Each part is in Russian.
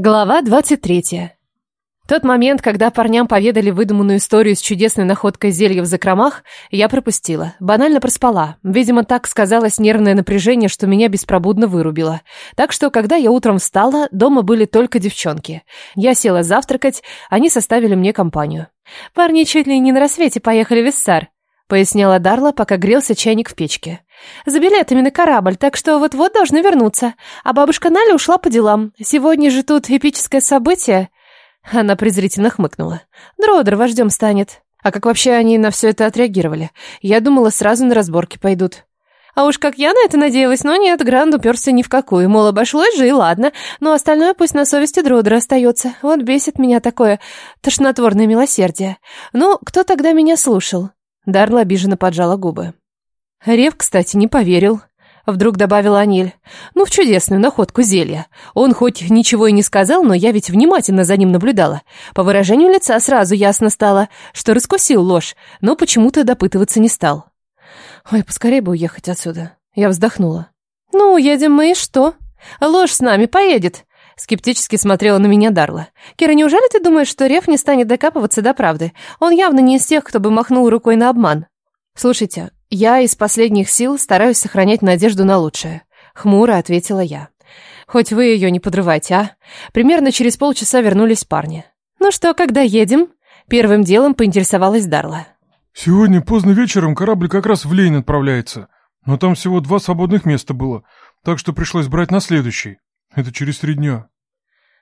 Глава 23. Тот момент, когда парням поведали выдуманную историю с чудесной находкой зелья в закромах, я пропустила. Банально проспала. Видимо, так сказалось нервное напряжение, что меня беспробудно вырубило. Так что, когда я утром встала, дома были только девчонки. Я села завтракать, они составили мне компанию. Парни чуть ли не на рассвете поехали в Иссар, поясняла Дарла, пока грелся чайник в печке. За билетами на корабль, так что вот-вот должны вернуться. А бабушка Наля ушла по делам. Сегодня же тут эпическое событие. Она презрительно хмыкнула. Дродер вождем станет. А как вообще они на все это отреагировали? Я думала, сразу на разборки пойдут. А уж как я на это надеялась, но нет, Гранд уперся ни в какую. Мол, обошлось же и ладно, но остальное пусть на совести Дродера остается. Вот бесит меня такое тошнотворное милосердие. Ну, кто тогда меня слушал? Дарла обиженно поджала губы. Рев, кстати, не поверил. Вдруг добавила Аниль. Ну, в чудесную находку зелья. Он хоть ничего и не сказал, но я ведь внимательно за ним наблюдала. По выражению лица сразу ясно стало, что раскусил ложь, но почему-то допытываться не стал. Ой, поскорее бы уехать отсюда. Я вздохнула. Ну, едем мы и что? Ложь с нами поедет. Скептически смотрела на меня Дарла. «Кира, неужели ты думаешь, что Рев не станет докапываться до правды? Он явно не из тех, кто бы махнул рукой на обман». «Слушайте, я из последних сил стараюсь сохранять надежду на лучшее», — хмуро ответила я. «Хоть вы ее не подрывайте, а?» Примерно через полчаса вернулись парни. «Ну что, когда едем?» Первым делом поинтересовалась Дарла. «Сегодня поздно вечером корабль как раз в Лейн отправляется. Но там всего два свободных места было, так что пришлось брать на следующий. Это через три дня».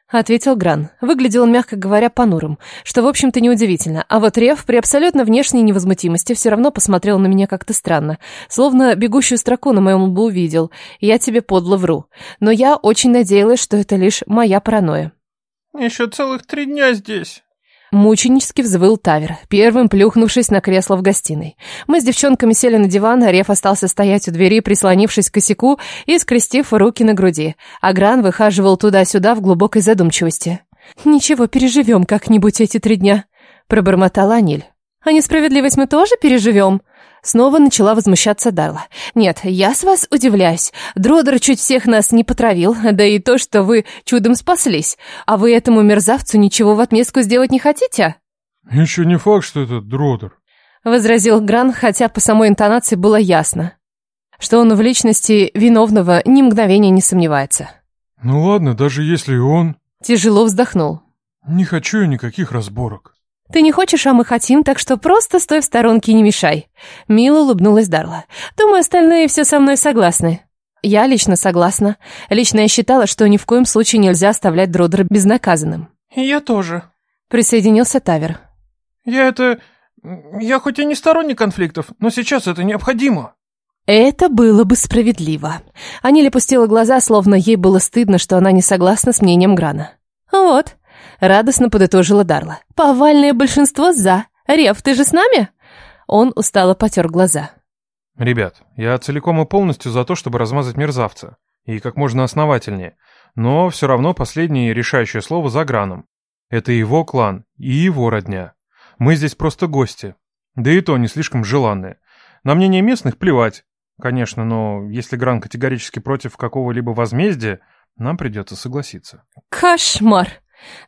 — ответил Гран. Выглядел он, мягко говоря, понурым, что, в общем-то, неудивительно. А вот Рев при абсолютно внешней невозмутимости все равно посмотрел на меня как-то странно, словно бегущую строку на моем лбу увидел. Я тебе подло вру. Но я очень надеялась, что это лишь моя паранойя. «Еще целых три дня здесь», Мученически взвыл Тавер, первым плюхнувшись на кресло в гостиной. Мы с девчонками сели на диван, а Реф остался стоять у двери, прислонившись к косяку и скрестив руки на груди. А Гран выхаживал туда-сюда в глубокой задумчивости. «Ничего, переживем как-нибудь эти три дня», — пробормотала Аниль. «А несправедливость мы тоже переживем?» Снова начала возмущаться Дарла. «Нет, я с вас удивляюсь. Дродер чуть всех нас не потравил, да и то, что вы чудом спаслись. А вы этому мерзавцу ничего в отместку сделать не хотите?» «Еще не факт, что это Дродер», — возразил Гран, хотя по самой интонации было ясно, что он в личности виновного ни мгновения не сомневается. «Ну ладно, даже если и он...» Тяжело вздохнул. «Не хочу я никаких разборок». «Ты не хочешь, а мы хотим, так что просто стой в сторонке и не мешай». Мило улыбнулась Дарла. «Думаю, остальные все со мной согласны». Я лично согласна. Лично я считала, что ни в коем случае нельзя оставлять Дродера безнаказанным. «Я тоже», — присоединился Тавер. «Я это... Я хоть и не сторонник конфликтов, но сейчас это необходимо». Это было бы справедливо. Аниля пустила глаза, словно ей было стыдно, что она не согласна с мнением Грана. «Вот, Радостно подытожила Дарла. «Повальное большинство за. Рев, ты же с нами?» Он устало потер глаза. «Ребят, я целиком и полностью за то, чтобы размазать мерзавца. И как можно основательнее. Но все равно последнее решающее слово за граном. Это его клан и его родня. Мы здесь просто гости. Да и то не слишком желанные. На мнение местных плевать. Конечно, но если Гран категорически против какого-либо возмездия, нам придется согласиться. «Кошмар!»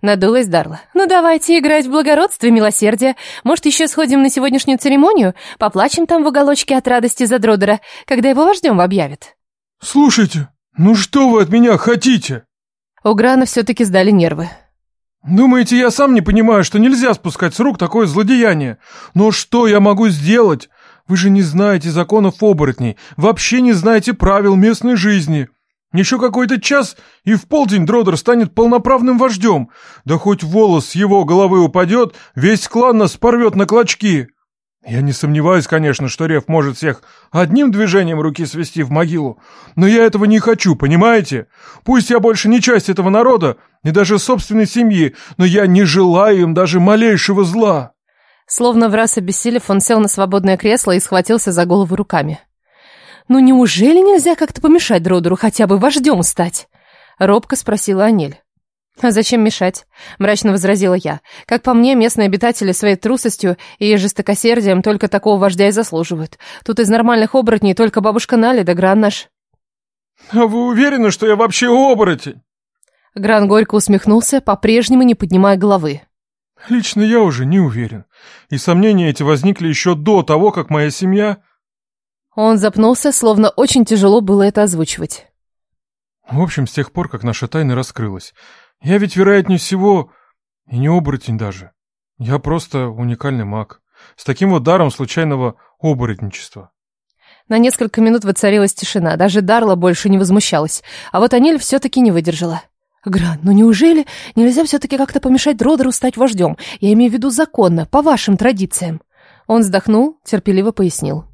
Надулась Дарла. «Ну давайте играть в благородство и милосердие. Может, еще сходим на сегодняшнюю церемонию? Поплачем там в уголочке от радости за Дродера, когда его вождем объявят?» «Слушайте, ну что вы от меня хотите?» У Грана все-таки сдали нервы. «Думаете, я сам не понимаю, что нельзя спускать с рук такое злодеяние? Но что я могу сделать? Вы же не знаете законов оборотней, вообще не знаете правил местной жизни». Еще какой-то час, и в полдень Дродер станет полноправным вождем. Да хоть волос с его головы упадет, весь клан нас порвет на клочки. Я не сомневаюсь, конечно, что Рев может всех одним движением руки свести в могилу, но я этого не хочу, понимаете? Пусть я больше не часть этого народа, и даже собственной семьи, но я не желаю им даже малейшего зла». Словно в раз обессилев, он сел на свободное кресло и схватился за голову руками. «Ну неужели нельзя как-то помешать Дродеру хотя бы вождем стать?» Робко спросила Анель. «А зачем мешать?» – мрачно возразила я. «Как по мне, местные обитатели своей трусостью и жестокосердием только такого вождя и заслуживают. Тут из нормальных оборотней только бабушка Нали да Гран наш». «А вы уверены, что я вообще оборотень?» Гран горько усмехнулся, по-прежнему не поднимая головы. Лично я уже не уверен. И сомнения эти возникли еще до того, как моя семья... Он запнулся, словно очень тяжело было это озвучивать. В общем, с тех пор, как наша тайна раскрылась. Я ведь, вероятнее всего, и не оборотень даже. Я просто уникальный маг. С таким вот даром случайного оборотничества. На несколько минут воцарилась тишина. Даже Дарла больше не возмущалась. А вот Аниль все-таки не выдержала. «Гран, ну неужели нельзя все-таки как-то помешать Дродеру стать вождем? Я имею в виду законно, по вашим традициям». Он вздохнул, терпеливо пояснил.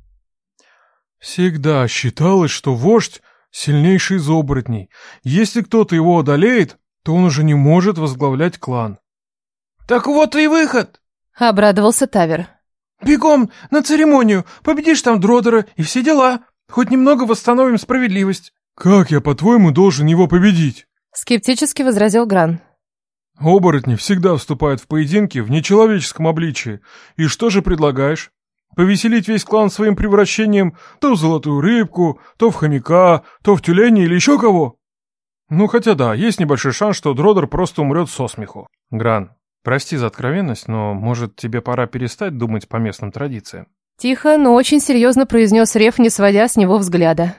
«Всегда считалось, что вождь — сильнейший из оборотней. Если кто-то его одолеет, то он уже не может возглавлять клан». «Так вот и выход!» — обрадовался Тавер. «Бегом на церемонию, победишь там Дродера и все дела. Хоть немного восстановим справедливость». «Как я, по-твоему, должен его победить?» Скептически возразил Гран. Оборотни всегда вступают в поединки в нечеловеческом обличии. И что же предлагаешь? Повеселить весь клан своим превращением то в золотую рыбку, то в хомяка, то в тюленя или еще кого? Ну, хотя да, есть небольшой шанс, что Дродер просто умрет со смеху. Гран, прости за откровенность, но, может, тебе пора перестать думать по местным традициям? Тихо, но очень серьезно произнес Реф, не сводя с него взгляда.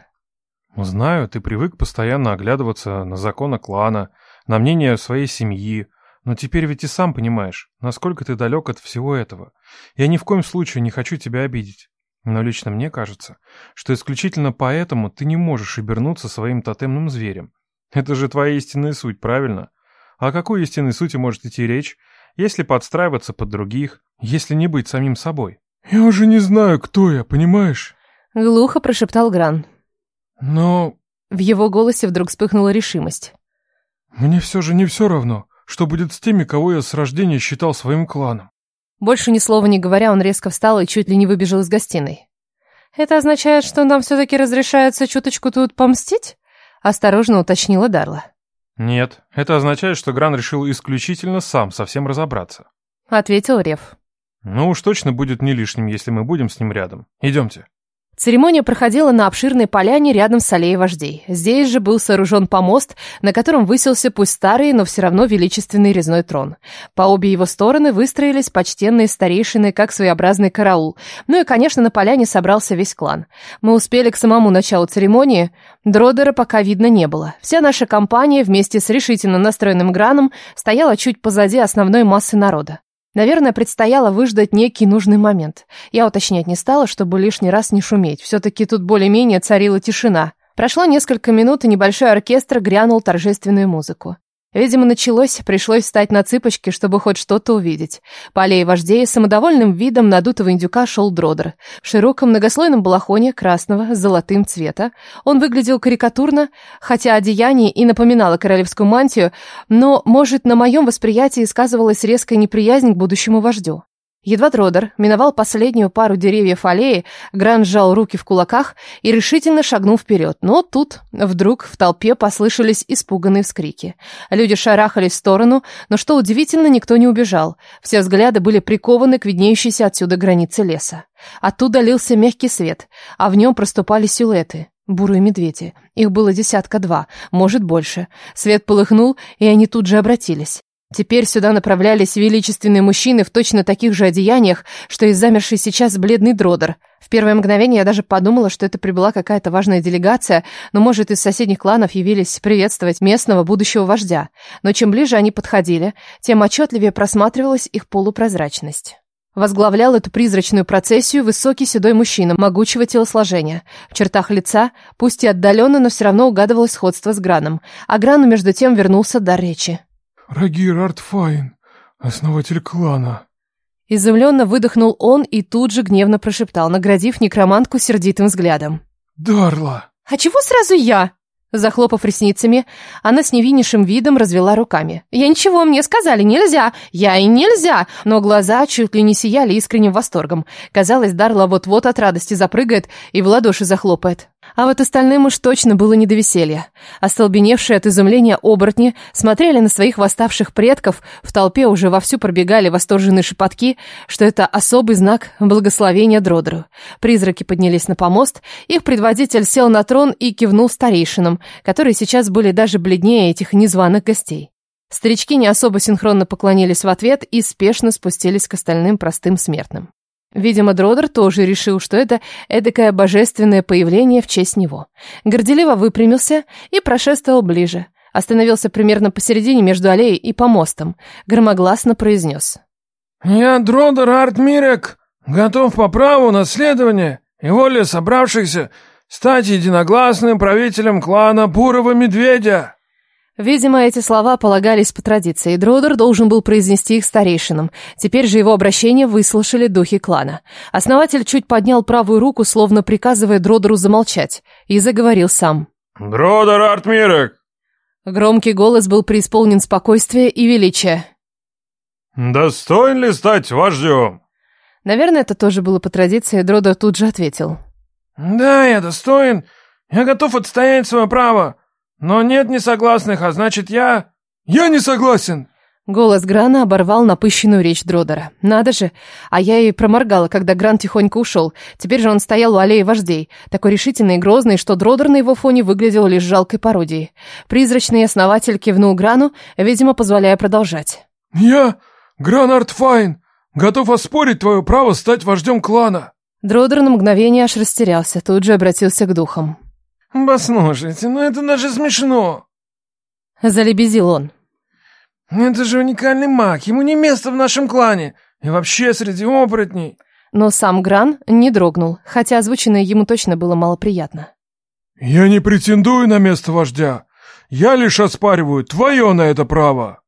Знаю, ты привык постоянно оглядываться на законы клана, на мнение своей семьи, но теперь ведь и сам понимаешь, насколько ты далек от всего этого. Я ни в коем случае не хочу тебя обидеть. Но лично мне кажется, что исключительно поэтому ты не можешь обернуться своим тотемным зверем. Это же твоя истинная суть, правильно? О какой истинной сути может идти речь, если подстраиваться под других, если не быть самим собой? Я уже не знаю, кто я, понимаешь? Глухо прошептал Гран. Но... В его голосе вдруг вспыхнула решимость. Мне все же не все равно, что будет с теми, кого я с рождения считал своим кланом. Больше ни слова не говоря, он резко встал и чуть ли не выбежал из гостиной. «Это означает, что нам все-таки разрешается чуточку тут помстить?» Осторожно уточнила Дарла. «Нет, это означает, что Гран решил исключительно сам совсем разобраться», — ответил Рев. «Ну уж точно будет не лишним, если мы будем с ним рядом. Идемте». Церемония проходила на обширной поляне рядом с аллеей вождей. Здесь же был сооружен помост, на котором высился пусть старый, но все равно величественный резной трон. По обе его стороны выстроились почтенные старейшины, как своеобразный караул. Ну и, конечно, на поляне собрался весь клан. Мы успели к самому началу церемонии. Дродера пока видно не было. Вся наша компания вместе с решительно настроенным Граном стояла чуть позади основной массы народа. Наверное, предстояло выждать некий нужный момент. Я уточнять не стала, чтобы лишний раз не шуметь. Все-таки тут более-менее царила тишина. Прошло несколько минут, и небольшой оркестр грянул торжественную музыку. Видимо, началось, пришлось встать на цыпочки, чтобы хоть что-то увидеть. По аллее вождей с самодовольным видом надутого индюка шел Дродер. В широком многослойном балахоне красного с золотым цвета. Он выглядел карикатурно, хотя одеяние и напоминало королевскую мантию, но, может, на моем восприятии сказывалась резкая неприязнь к будущему вождю. Едва Дродер миновал последнюю пару деревьев аллеи, Гран сжал руки в кулаках и решительно шагнул вперед. Но тут вдруг в толпе послышались испуганные вскрики. Люди шарахались в сторону, но, что удивительно, никто не убежал. Все взгляды были прикованы к виднеющейся отсюда границе леса. Оттуда лился мягкий свет, а в нем проступали силуэты. Бурые медведи. Их было десятка два, может больше. Свет полыхнул, и они тут же обратились. Теперь сюда направлялись величественные мужчины в точно таких же одеяниях, что и замерший сейчас бледный Дродер. В первое мгновение я даже подумала, что это прибыла какая-то важная делегация, но, может, из соседних кланов явились приветствовать местного будущего вождя. Но чем ближе они подходили, тем отчетливее просматривалась их полупрозрачность. Возглавлял эту призрачную процессию высокий седой мужчина, могучего телосложения. В чертах лица, пусть и отдаленно, но все равно угадывалось сходство с Граном. А Грану, между тем, вернулся дар речи. Рагир Артфайн, основатель клана. Изумленно выдохнул он и тут же гневно прошептал, наградив некромантку сердитым взглядом. Дарла! А чего сразу я? Захлопав ресницами, она с невиннейшим видом развела руками. «Я ничего, мне сказали, нельзя! Я и нельзя!» Но глаза чуть ли не сияли искренним восторгом. Казалось, Дарла вот-вот от радости запрыгает и в ладоши захлопает. А вот остальным уж точно было не до веселья. Остолбеневшие от изумления оборотни смотрели на своих восставших предков, в толпе уже вовсю пробегали восторженные шепотки, что это особый знак благословения Дродеру. Призраки поднялись на помост, их предводитель сел на трон и кивнул старейшинам, которые сейчас были даже бледнее этих незваных гостей. Старички не особо синхронно поклонились в ответ и спешно спустились к остальным простым смертным. Видимо, Дродер тоже решил, что это эдакое божественное появление в честь него. Горделиво выпрямился и прошествовал ближе. Остановился примерно посередине между аллеей и помостом. Громогласно произнес. «Я Дродер Артмирек, готов по праву наследования и воле собравшихся стать единогласным правителем клана Бурого Медведя». Видимо, эти слова полагались по традиции. Дродер должен был произнести их старейшинам. Теперь же его обращение выслушали духи клана. Основатель чуть поднял правую руку, словно приказывая Дродеру замолчать, и заговорил сам. «Дродер Артмирек!» Громкий голос был преисполнен спокойствия и величия. «Достоин ли стать вождем?» Наверное, это тоже было по традиции, Дродер тут же ответил. «Да, я достоин. Я готов отстоять свое право. Но нет несогласных, а значит я... Я не согласен!» Голос Грана оборвал напыщенную речь Дродера. Надо же, а я и проморгала, когда Гран тихонько ушел. Теперь же он стоял у аллеи вождей, такой решительный и грозный, что Дродер на его фоне выглядел лишь жалкой пародией. Призрачный основатель кивнул Грану, видимо, позволяя продолжать. «Я, Гран Артфайн, готов оспорить твое право стать вождем клана!» Дродер на мгновение аж растерялся, тут же обратился к духам. «Послушайте, ну это даже смешно!» Залебезил он. «Это же уникальный маг, ему не место в нашем клане, и вообще среди оборотней!» Но сам Гран не дрогнул, хотя озвученное ему точно было малоприятно. «Я не претендую на место вождя. Я лишь оспариваю твое на это право».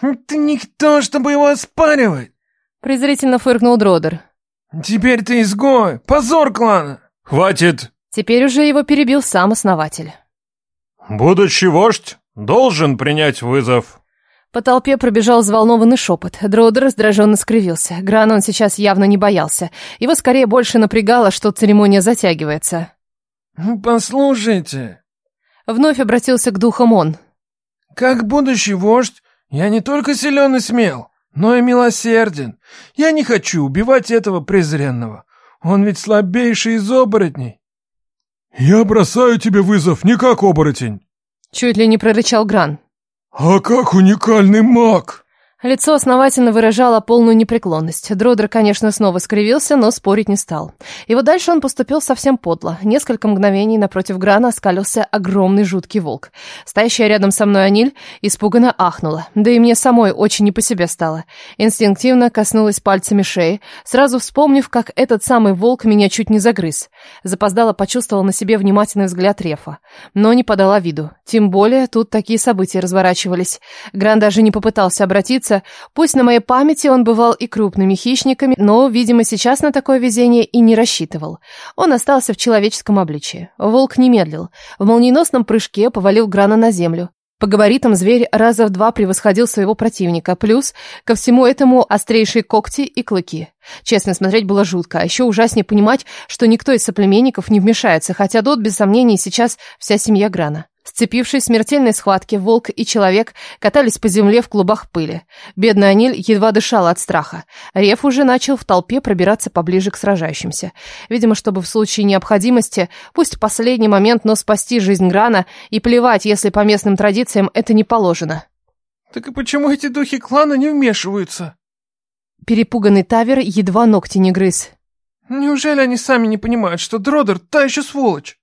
«Ты никто, чтобы его оспаривать!» Презрительно фыркнул Дродер. «Теперь ты изгой! Позор клана!» «Хватит!» Теперь уже его перебил сам основатель. «Будущий вождь должен принять вызов». По толпе пробежал взволнованный шепот. Дродер раздраженно скривился. Гран он сейчас явно не боялся. Его скорее больше напрягало, что церемония затягивается. «Послушайте...» Вновь обратился к духам он. «Как будущий вождь, я не только силен и смел, но и милосерден. Я не хочу убивать этого презренного. Он ведь слабейший из оборотней. «Я бросаю тебе вызов не как оборотень!» Чуть ли не прорычал Гран. «А как уникальный маг!» Лицо основательно выражало полную непреклонность. Дродер, конечно, снова скривился, но спорить не стал. И вот дальше он поступил совсем подло. Несколько мгновений напротив Грана оскалился огромный жуткий волк. Стоящая рядом со мной Аниль испуганно ахнула. Да и мне самой очень не по себе стало. Инстинктивно коснулась пальцами шеи, сразу вспомнив, как этот самый волк меня чуть не загрыз. Запоздала почувствовала на себе внимательный взгляд Рефа. Но не подала виду. Тем более тут такие события разворачивались. Гран даже не попытался обратиться, Пусть на моей памяти он бывал и крупными хищниками, но, видимо, сейчас на такое везение и не рассчитывал. Он остался в человеческом обличии. Волк не медлил. В молниеносном прыжке повалил Грана на землю. По габаритам зверь раза в два превосходил своего противника, плюс ко всему этому острейшие когти и клыки. Честно, смотреть было жутко, а еще ужаснее понимать, что никто из соплеменников не вмешается, хотя тут, без сомнений, сейчас вся семья Грана. Сцепившись в смертельной схватке, волк и человек катались по земле в клубах пыли. Бедный Аниль едва дышала от страха. Рев уже начал в толпе пробираться поближе к сражающимся. Видимо, чтобы в случае необходимости, пусть в последний момент, но спасти жизнь Грана, и плевать, если по местным традициям это не положено. «Так и почему эти духи клана не вмешиваются?» Перепуганный Тавер едва ногти не грыз. «Неужели они сами не понимают, что Дродер та еще сволочь?»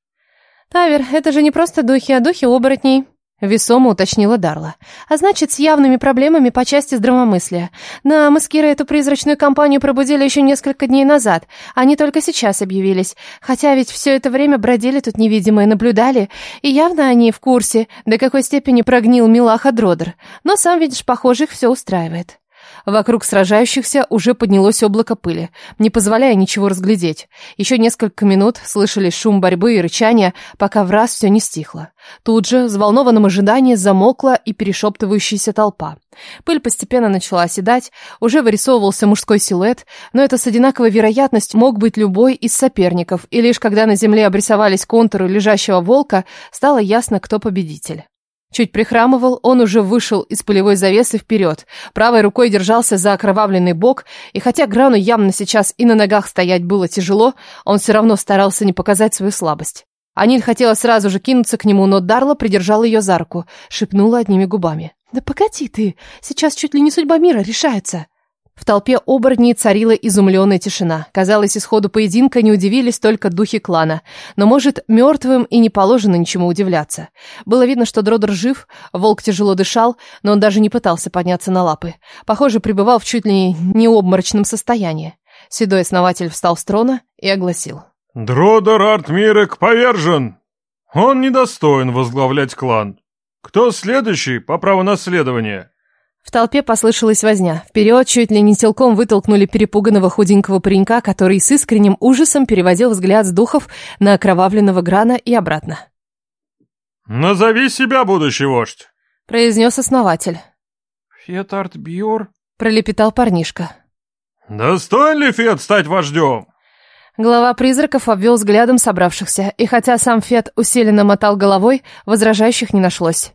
«Тавер, это же не просто духи, а духи оборотней», — весомо уточнила Дарла. «А значит, с явными проблемами по части здравомыслия. На Кирой эту призрачную компанию пробудили еще несколько дней назад. Они только сейчас объявились. Хотя ведь все это время бродили тут невидимые, наблюдали. И явно они в курсе, до какой степени прогнил Милаха Дродер. Но сам, видишь, похоже, их все устраивает». Вокруг сражающихся уже поднялось облако пыли, не позволяя ничего разглядеть. Еще несколько минут слышались шум борьбы и рычания, пока в раз все не стихло. Тут же, в взволнованном ожидании, замокла и перешептывающаяся толпа. Пыль постепенно начала оседать, уже вырисовывался мужской силуэт, но это с одинаковой вероятностью мог быть любой из соперников, и лишь когда на земле обрисовались контуры лежащего волка, стало ясно, кто победитель. Чуть прихрамывал, он уже вышел из полевой завесы вперед, правой рукой держался за окровавленный бок, и хотя Грану явно сейчас и на ногах стоять было тяжело, он все равно старался не показать свою слабость. Аниль хотела сразу же кинуться к нему, но Дарла придержала ее за руку, шепнула одними губами. «Да погоди ты, сейчас чуть ли не судьба мира решается». В толпе оборотней царила изумленная тишина. Казалось, исходу поединка не удивились только духи клана. Но, может, мертвым и не положено ничему удивляться. Было видно, что Дродер жив, волк тяжело дышал, но он даже не пытался подняться на лапы. Похоже, пребывал в чуть ли не обморочном состоянии. Седой основатель встал с трона и огласил. «Дродер Артмирек повержен! Он недостоин возглавлять клан. Кто следующий по праву наследования?» В толпе послышалась возня. Вперед чуть ли не телком вытолкнули перепуганного худенького паренька, который с искренним ужасом переводил взгляд с духов на окровавленного Грана и обратно. «Назови себя, будущий вождь!» — произнес основатель. «Фетард Бьор?» — пролепетал парнишка. «Достоин ли Фет стать вождем?» Глава призраков обвел взглядом собравшихся, и хотя сам Фет усиленно мотал головой, возражающих не нашлось.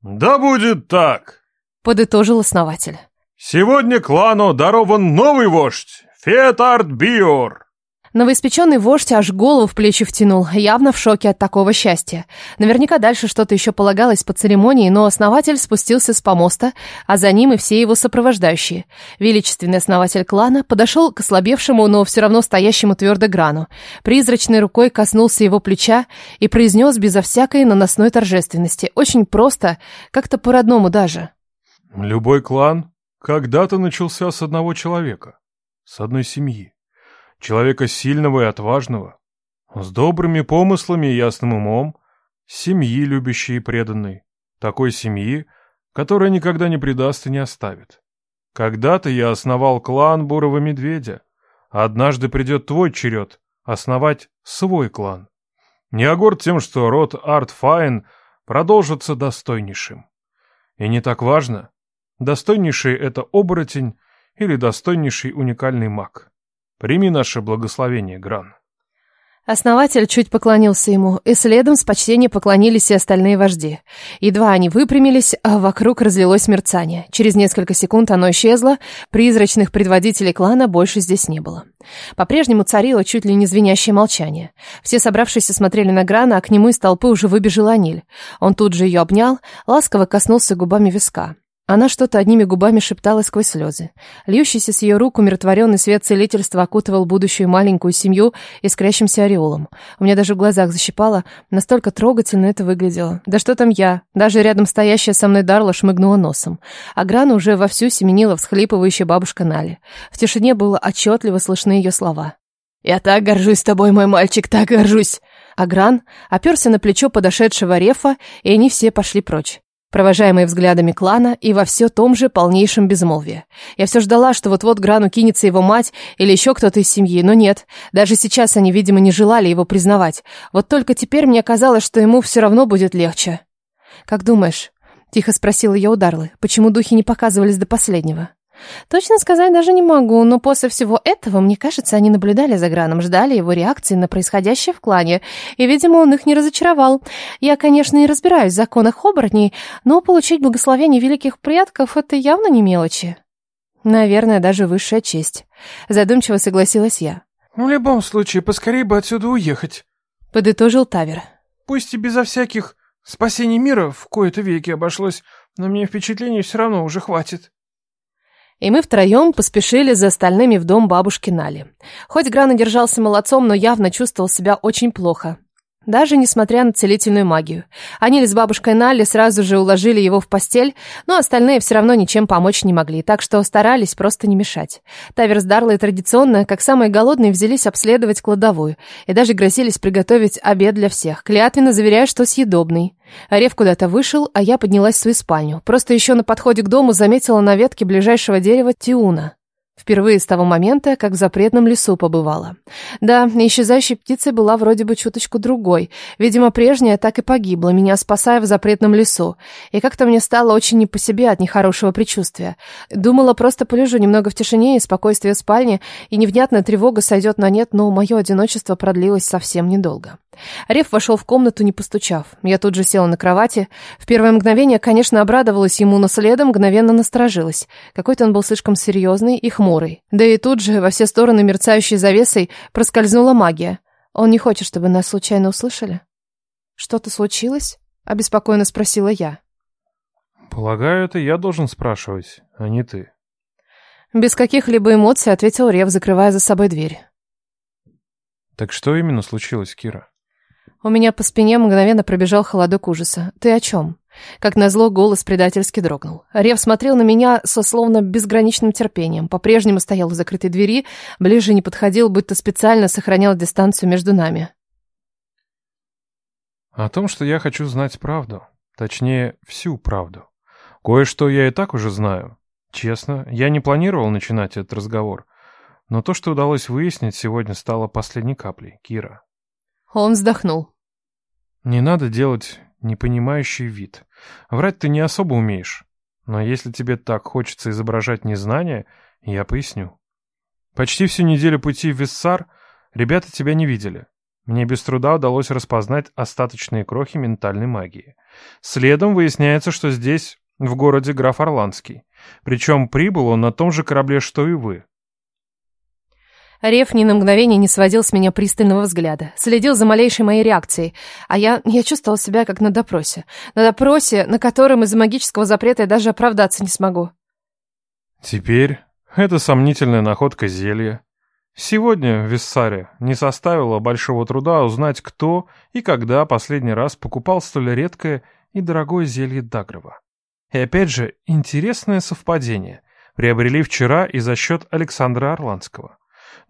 «Да будет так!» Подытожил основатель. «Сегодня клану дарован новый вождь, Фетард Биор!» Новоиспеченный вождь аж голову в плечи втянул, явно в шоке от такого счастья. Наверняка дальше что-то еще полагалось по церемонии, но основатель спустился с помоста, а за ним и все его сопровождающие. Величественный основатель клана подошел к ослабевшему, но все равно стоящему твердо Грану. Призрачной рукой коснулся его плеча и произнес безо всякой наносной торжественности. Очень просто, как-то по-родному даже. Любой клан когда-то начался с одного человека, с одной семьи. Человека сильного и отважного, с добрыми помыслами и ясным умом, семьи, любящей и преданной, такой семьи, которая никогда не предаст и не оставит. Когда-то я основал клан Бурого Медведя, однажды придет твой черед основать свой клан. Не огорд тем, что род Арт Файн продолжится достойнейшим. И не так важно, Достойнейший это оборотень или достойнейший уникальный маг. Прими наше благословение, Гран. Основатель чуть поклонился ему, и следом с почтением поклонились и остальные вожди. Едва они выпрямились, а вокруг разлилось мерцание. Через несколько секунд оно исчезло, призрачных предводителей клана больше здесь не было. По-прежнему царило чуть ли не звенящее молчание. Все собравшиеся смотрели на Грана, а к нему из толпы уже выбежал Аниль. Он тут же ее обнял, ласково коснулся губами виска. Она что-то одними губами шептала сквозь слезы. Льющийся с ее рук умиротворенный свет целительства окутывал будущую маленькую семью искрящимся ореолом. У меня даже в глазах защипало, настолько трогательно это выглядело. Да что там я? Даже рядом стоящая со мной Дарла шмыгнула носом. А Грана уже вовсю семенила всхлипывающая бабушка Нали. В тишине было отчетливо слышны ее слова. «Я так горжусь тобой, мой мальчик, так горжусь!» Агран оперся на плечо подошедшего Рефа, и они все пошли прочь провожаемые взглядами клана и во все том же полнейшем безмолвии. Я все ждала, что вот-вот Грану кинется его мать или еще кто-то из семьи, но нет. Даже сейчас они, видимо, не желали его признавать. Вот только теперь мне казалось, что ему все равно будет легче. «Как думаешь?» — тихо спросила я у Дарлы. «Почему духи не показывались до последнего?» Точно сказать даже не могу, но после всего этого, мне кажется, они наблюдали за Граном, ждали его реакции на происходящее в клане, и, видимо, он их не разочаровал. Я, конечно, не разбираюсь в законах оборотней, но получить благословение великих предков — это явно не мелочи. Наверное, даже высшая честь. Задумчиво согласилась я. «В любом случае, поскорее бы отсюда уехать», — подытожил Тавер. «Пусть и безо всяких спасений мира в кои-то веки обошлось, но мне впечатлений все равно уже хватит» и мы втроем поспешили за остальными в дом бабушки Нали. Хоть Грана держался молодцом, но явно чувствовал себя очень плохо. Даже несмотря на целительную магию. Они с бабушкой Налли сразу же уложили его в постель, но остальные все равно ничем помочь не могли, так что старались просто не мешать. Таверс Дарлы традиционно, как самые голодные, взялись обследовать кладовую и даже грозились приготовить обед для всех, клятвенно заверяя, что съедобный. Рев куда-то вышел, а я поднялась в свою спальню. Просто еще на подходе к дому заметила на ветке ближайшего дерева тиуна. Впервые с того момента, как в запретном лесу побывала. Да, исчезающей птицей была вроде бы чуточку другой. Видимо, прежняя так и погибла, меня спасая в запретном лесу. И как-то мне стало очень не по себе от нехорошего предчувствия. Думала, просто полежу немного в тишине и спокойствии в спальне, и невнятная тревога сойдет на нет, но мое одиночество продлилось совсем недолго. Рев вошел в комнату, не постучав. Я тут же села на кровати. В первое мгновение, конечно, обрадовалась ему, но следом мгновенно насторожилась. Какой-то он был слишком серьезный и хмурый. Да и тут же во все стороны мерцающей завесой проскользнула магия. Он не хочет, чтобы нас случайно услышали? Что-то случилось? Обеспокоенно спросила я. Полагаю, это я должен спрашивать, а не ты. Без каких-либо эмоций ответил Рев, закрывая за собой дверь. Так что именно случилось, Кира? У меня по спине мгновенно пробежал холодок ужаса. Ты о чем? Как назло, голос предательски дрогнул. Рев смотрел на меня со словно безграничным терпением. По-прежнему стоял в закрытой двери, ближе не подходил, будто специально сохранял дистанцию между нами. О том, что я хочу знать правду. Точнее, всю правду. Кое-что я и так уже знаю. Честно, я не планировал начинать этот разговор. Но то, что удалось выяснить, сегодня стало последней каплей, Кира. Он вздохнул. Не надо делать непонимающий вид. Врать ты не особо умеешь. Но если тебе так хочется изображать незнание, я поясню. Почти всю неделю пути в Виссар ребята тебя не видели. Мне без труда удалось распознать остаточные крохи ментальной магии. Следом выясняется, что здесь, в городе граф Орландский. Причем прибыл он на том же корабле, что и вы. Рев ни на мгновение не сводил с меня пристального взгляда, следил за малейшей моей реакцией, а я, я чувствовал себя как на допросе. На допросе, на котором из-за магического запрета я даже оправдаться не смогу. Теперь это сомнительная находка зелья. Сегодня в Виссаре не составило большого труда узнать, кто и когда последний раз покупал столь редкое и дорогое зелье Дагрова. И опять же, интересное совпадение. Приобрели вчера и за счет Александра Орландского.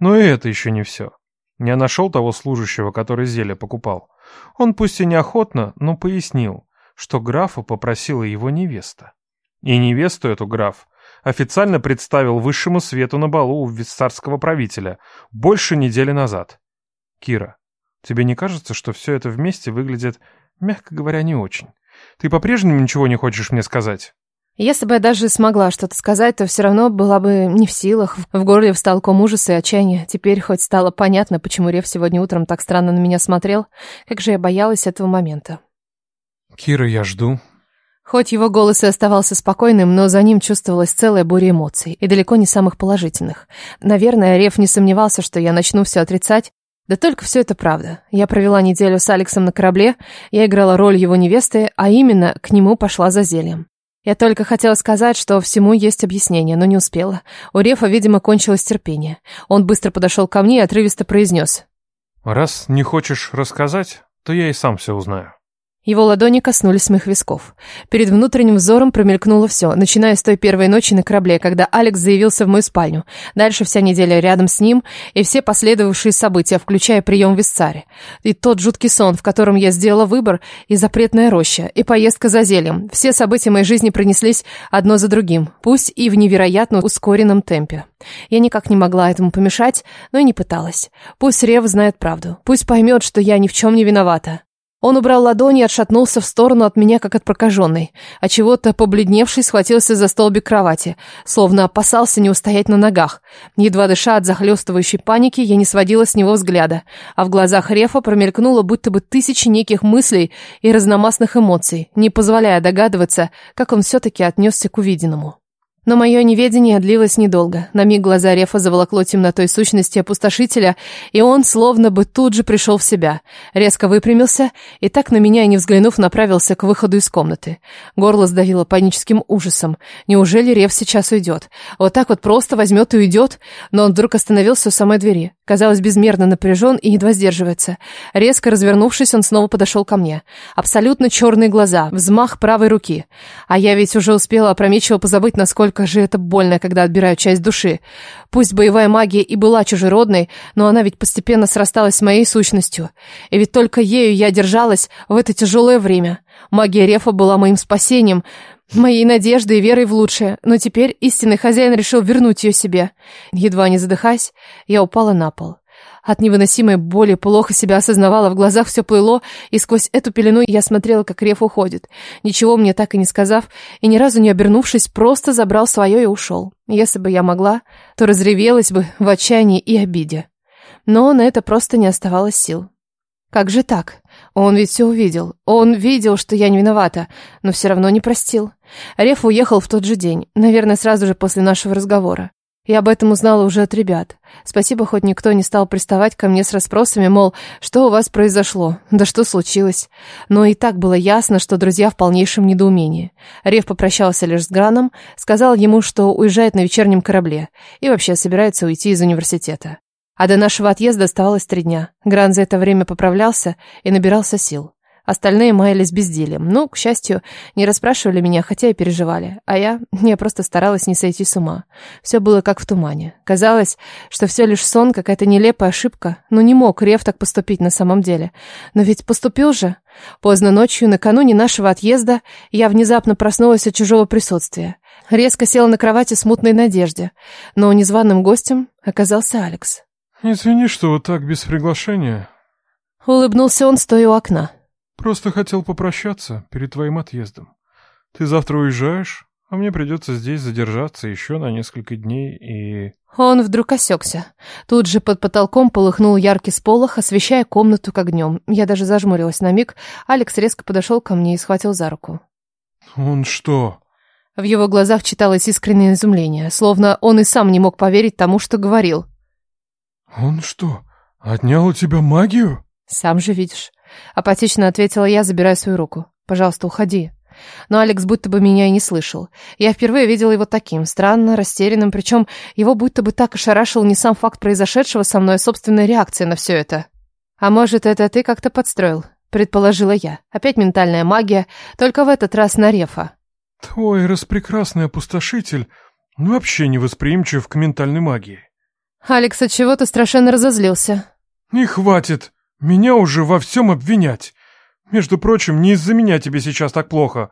Но и это еще не все. Я нашел того служащего, который зелье покупал. Он пусть и неохотно, но пояснил, что графа попросила его невеста. И невесту эту граф официально представил высшему свету на балу у виссарского правителя больше недели назад. Кира, тебе не кажется, что все это вместе выглядит, мягко говоря, не очень? Ты по-прежнему ничего не хочешь мне сказать? Если бы я даже смогла что-то сказать, то все равно была бы не в силах. В горле встал ком ужаса и отчаяния. Теперь хоть стало понятно, почему Рев сегодня утром так странно на меня смотрел, как же я боялась этого момента. «Кира, я жду», Хоть его голос и оставался спокойным, но за ним чувствовалась целая буря эмоций, и далеко не самых положительных. Наверное, Рев не сомневался, что я начну все отрицать. Да только все это правда. Я провела неделю с Алексом на корабле, я играла роль его невесты, а именно к нему пошла за зельем. Я только хотела сказать, что всему есть объяснение, но не успела. У Рефа, видимо, кончилось терпение. Он быстро подошел ко мне и отрывисто произнес. «Раз не хочешь рассказать, то я и сам все узнаю». Его ладони коснулись моих висков. Перед внутренним взором промелькнуло все, начиная с той первой ночи на корабле, когда Алекс заявился в мою спальню. Дальше вся неделя рядом с ним и все последовавшие события, включая прием в Виссаре. И тот жуткий сон, в котором я сделала выбор, и запретная роща, и поездка за зельем. Все события моей жизни пронеслись одно за другим, пусть и в невероятно ускоренном темпе. Я никак не могла этому помешать, но и не пыталась. Пусть Рев знает правду. Пусть поймет, что я ни в чем не виновата. Он убрал ладони и отшатнулся в сторону от меня, как от прокаженной, а чего-то побледневший схватился за столбик кровати, словно опасался не устоять на ногах. Едва дыша от захлестывающей паники, я не сводила с него взгляда, а в глазах Рефа промелькнуло будто бы тысячи неких мыслей и разномастных эмоций, не позволяя догадываться, как он все-таки отнесся к увиденному. Но мое неведение длилось недолго. На миг глаза Рефа заволокло темнотой сущности опустошителя, и он словно бы тут же пришел в себя. Резко выпрямился и так на меня, не взглянув, направился к выходу из комнаты. Горло сдавило паническим ужасом. Неужели Рев сейчас уйдет? Вот так вот просто возьмет и уйдет? Но он вдруг остановился у самой двери. Казалось, безмерно напряжен и едва сдерживается. Резко развернувшись, он снова подошел ко мне. Абсолютно черные глаза, взмах правой руки. А я ведь уже успела опрометчиво позабыть, насколько же это больно, когда отбираю часть души. Пусть боевая магия и была чужеродной, но она ведь постепенно срасталась с моей сущностью. И ведь только ею я держалась в это тяжелое время. Магия Рефа была моим спасением, моей надеждой и верой в лучшее, но теперь истинный хозяин решил вернуть ее себе. Едва не задыхаясь, я упала на пол. От невыносимой боли плохо себя осознавала, в глазах все плыло, и сквозь эту пелену я смотрела, как Реф уходит. Ничего мне так и не сказав, и ни разу не обернувшись, просто забрал свое и ушел. Если бы я могла, то разревелась бы в отчаянии и обиде. Но на это просто не оставалось сил. Как же так? Он ведь все увидел. Он видел, что я не виновата, но все равно не простил. Реф уехал в тот же день, наверное, сразу же после нашего разговора. Я об этом узнала уже от ребят. Спасибо, хоть никто не стал приставать ко мне с расспросами, мол, что у вас произошло, да что случилось. Но и так было ясно, что друзья в полнейшем недоумении. Рев попрощался лишь с Граном, сказал ему, что уезжает на вечернем корабле и вообще собирается уйти из университета. А до нашего отъезда оставалось три дня. Гран за это время поправлялся и набирался сил. Остальные маялись бездельем. Ну, к счастью, не расспрашивали меня, хотя и переживали. А я, я просто старалась не сойти с ума. Все было как в тумане. Казалось, что все лишь сон, какая-то нелепая ошибка. Но не мог Рев так поступить на самом деле. Но ведь поступил же. Поздно ночью, накануне нашего отъезда, я внезапно проснулась от чужого присутствия. Резко села на кровати с мутной надежде. Но незваным гостем оказался Алекс. «Извини, что вот так, без приглашения». Улыбнулся он, стоя у окна. «Просто хотел попрощаться перед твоим отъездом. Ты завтра уезжаешь, а мне придется здесь задержаться еще на несколько дней и...» Он вдруг осекся. Тут же под потолком полыхнул яркий сполох, освещая комнату к огнем. Я даже зажмурилась на миг. Алекс резко подошел ко мне и схватил за руку. «Он что?» В его глазах читалось искреннее изумление, словно он и сам не мог поверить тому, что говорил. «Он что, отнял у тебя магию?» «Сам же видишь». Апатично ответила я, забирая свою руку. «Пожалуйста, уходи». Но Алекс будто бы меня и не слышал. Я впервые видела его таким, странно, растерянным, причем его будто бы так ошарашил не сам факт произошедшего со мной, а собственная реакция на все это. «А может, это ты как-то подстроил?» Предположила я. Опять ментальная магия, только в этот раз на рефа. «Твой распрекрасный опустошитель вообще не восприимчив к ментальной магии». Алекс от чего-то страшенно разозлился. «Не хватит меня уже во всем обвинять. Между прочим, не из-за меня тебе сейчас так плохо.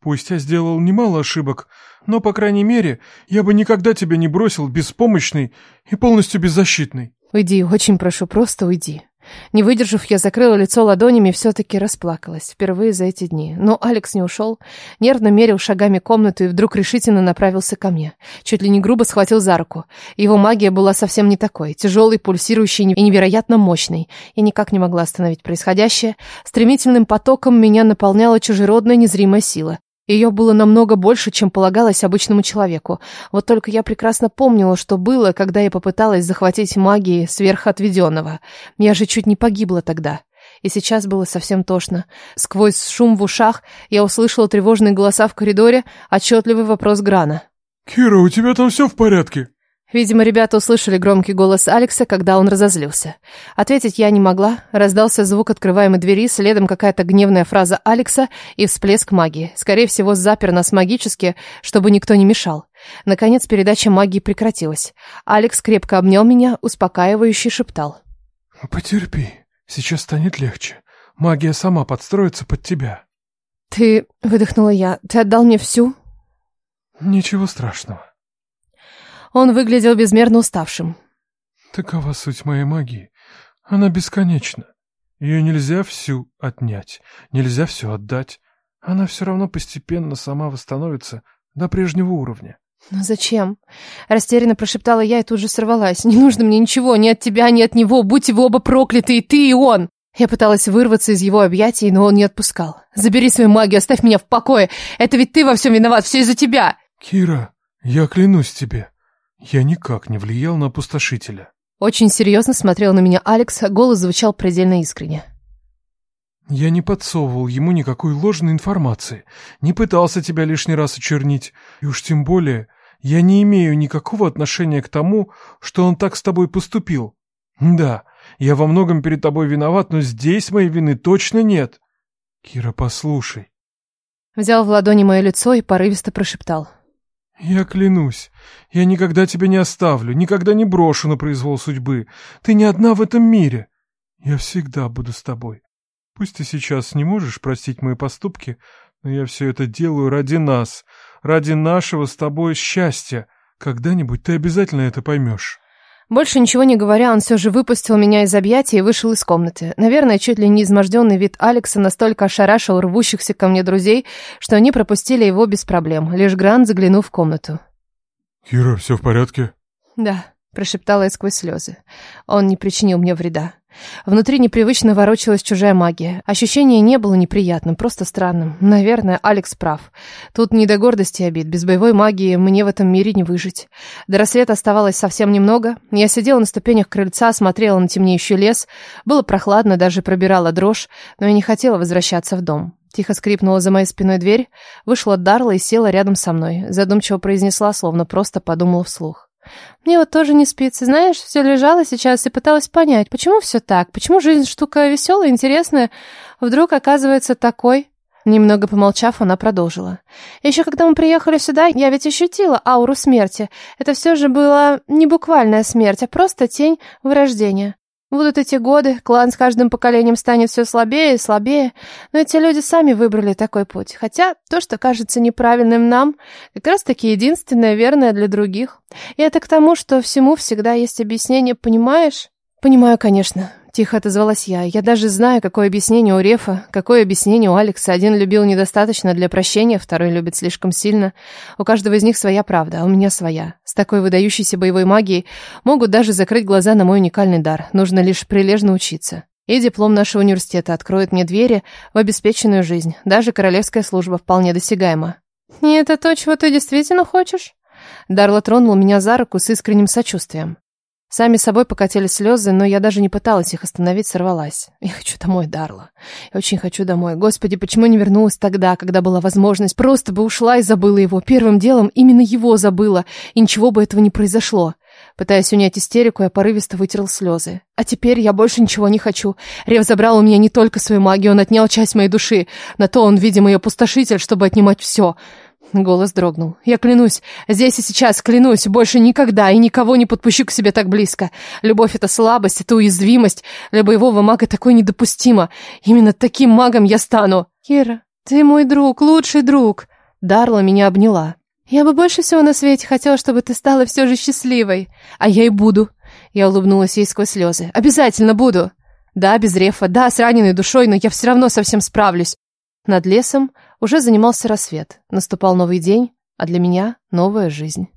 Пусть я сделал немало ошибок, но, по крайней мере, я бы никогда тебя не бросил беспомощный и полностью беззащитный». «Уйди, очень прошу, просто уйди». Не выдержав, я закрыла лицо ладонями и все-таки расплакалась. Впервые за эти дни. Но Алекс не ушел. Нервно мерил шагами комнату и вдруг решительно направился ко мне. Чуть ли не грубо схватил за руку. Его магия была совсем не такой. Тяжелой, пульсирующей и невероятно мощной. Я никак не могла остановить происходящее. Стремительным потоком меня наполняла чужеродная незримая сила. Ее было намного больше, чем полагалось обычному человеку. Вот только я прекрасно помнила, что было, когда я попыталась захватить магией сверхотведенного. Я же чуть не погибла тогда. И сейчас было совсем тошно. Сквозь шум в ушах я услышала тревожные голоса в коридоре, отчетливый вопрос Грана. «Кира, у тебя там все в порядке?» Видимо, ребята услышали громкий голос Алекса, когда он разозлился. Ответить я не могла. Раздался звук открываемой двери, следом какая-то гневная фраза Алекса и всплеск магии. Скорее всего, запер нас магически, чтобы никто не мешал. Наконец, передача магии прекратилась. Алекс крепко обнял меня, успокаивающе шептал. «Потерпи, сейчас станет легче. Магия сама подстроится под тебя». «Ты...» — выдохнула я. «Ты отдал мне всю?» «Ничего страшного. Он выглядел безмерно уставшим. Такова суть моей магии. Она бесконечна. Ее нельзя всю отнять, нельзя все отдать. Она все равно постепенно сама восстановится до прежнего уровня. «Но зачем?» Растерянно прошептала я и тут же сорвалась. «Не нужно мне ничего, ни от тебя, ни от него. Будьте вы оба прокляты, и ты, и он!» Я пыталась вырваться из его объятий, но он не отпускал. «Забери свою магию, оставь меня в покое. Это ведь ты во всем виноват, все из-за тебя!» «Кира, я клянусь тебе, я никак не влиял на опустошителя. Очень серьезно смотрел на меня Алекс, а голос звучал предельно искренне. Я не подсовывал ему никакой ложной информации, не пытался тебя лишний раз очернить, и уж тем более я не имею никакого отношения к тому, что он так с тобой поступил. Да, я во многом перед тобой виноват, но здесь моей вины точно нет. Кира, послушай. Взял в ладони мое лицо и порывисто прошептал. Я клянусь, я никогда тебя не оставлю, никогда не брошу на произвол судьбы. Ты не одна в этом мире. Я всегда буду с тобой. Пусть ты сейчас не можешь простить мои поступки, но я все это делаю ради нас, ради нашего с тобой счастья. Когда-нибудь ты обязательно это поймешь. Больше ничего не говоря, он все же выпустил меня из объятий и вышел из комнаты. Наверное, чуть ли не изможденный вид Алекса настолько ошарашил рвущихся ко мне друзей, что они пропустили его без проблем, лишь Грант заглянув в комнату. «Кира, все в порядке?» «Да», — прошептала я сквозь слезы. Он не причинил мне вреда. Внутри непривычно ворочалась чужая магия. Ощущение не было неприятным, просто странным. Наверное, Алекс прав. Тут не до гордости обид. Без боевой магии мне в этом мире не выжить. До рассвета оставалось совсем немного. Я сидела на ступенях крыльца, смотрела на темнеющий лес. Было прохладно, даже пробирала дрожь, но я не хотела возвращаться в дом. Тихо скрипнула за моей спиной дверь, вышла Дарла и села рядом со мной. Задумчиво произнесла, словно просто подумала вслух. Мне вот тоже не спится. Знаешь, все лежала сейчас и пыталась понять, почему все так, почему жизнь штука веселая, интересная, вдруг оказывается такой. Немного помолчав, она продолжила. Еще когда мы приехали сюда, я ведь ощутила ауру смерти. Это все же была не буквальная смерть, а просто тень вырождения. Будут эти годы, клан с каждым поколением станет все слабее и слабее, но эти люди сами выбрали такой путь. Хотя то, что кажется неправильным нам, как раз-таки единственное верное для других. И это к тому, что всему всегда есть объяснение, понимаешь? Понимаю, конечно. Тихо отозвалась я. Я даже знаю, какое объяснение у Рефа, какое объяснение у Алекса. Один любил недостаточно для прощения, второй любит слишком сильно. У каждого из них своя правда, а у меня своя. С такой выдающейся боевой магией могут даже закрыть глаза на мой уникальный дар. Нужно лишь прилежно учиться. И диплом нашего университета откроет мне двери в обеспеченную жизнь. Даже королевская служба вполне досягаема. «И это то, чего ты действительно хочешь?» Дарла тронул меня за руку с искренним сочувствием. Сами собой покатились слезы, но я даже не пыталась их остановить, сорвалась. Я хочу домой, Дарла. Я очень хочу домой. Господи, почему не вернулась тогда, когда была возможность? Просто бы ушла и забыла его. Первым делом именно его забыла, и ничего бы этого не произошло. Пытаясь унять истерику, я порывисто вытерл слезы. А теперь я больше ничего не хочу. Рев забрал у меня не только свою магию, он отнял часть моей души. На то он, видимо, ее пустошитель, чтобы отнимать все. Голос дрогнул. «Я клянусь, здесь и сейчас клянусь, больше никогда и никого не подпущу к себе так близко. Любовь — это слабость, это уязвимость. Для боевого мага такое недопустимо. Именно таким магом я стану». «Кира, ты мой друг, лучший друг». Дарла меня обняла. «Я бы больше всего на свете хотела, чтобы ты стала все же счастливой. А я и буду». Я улыбнулась ей сквозь слезы. «Обязательно буду». «Да, без рефа, да, с раненой душой, но я все равно совсем справлюсь». Над лесом уже занимался рассвет. Наступал новый день, а для меня новая жизнь.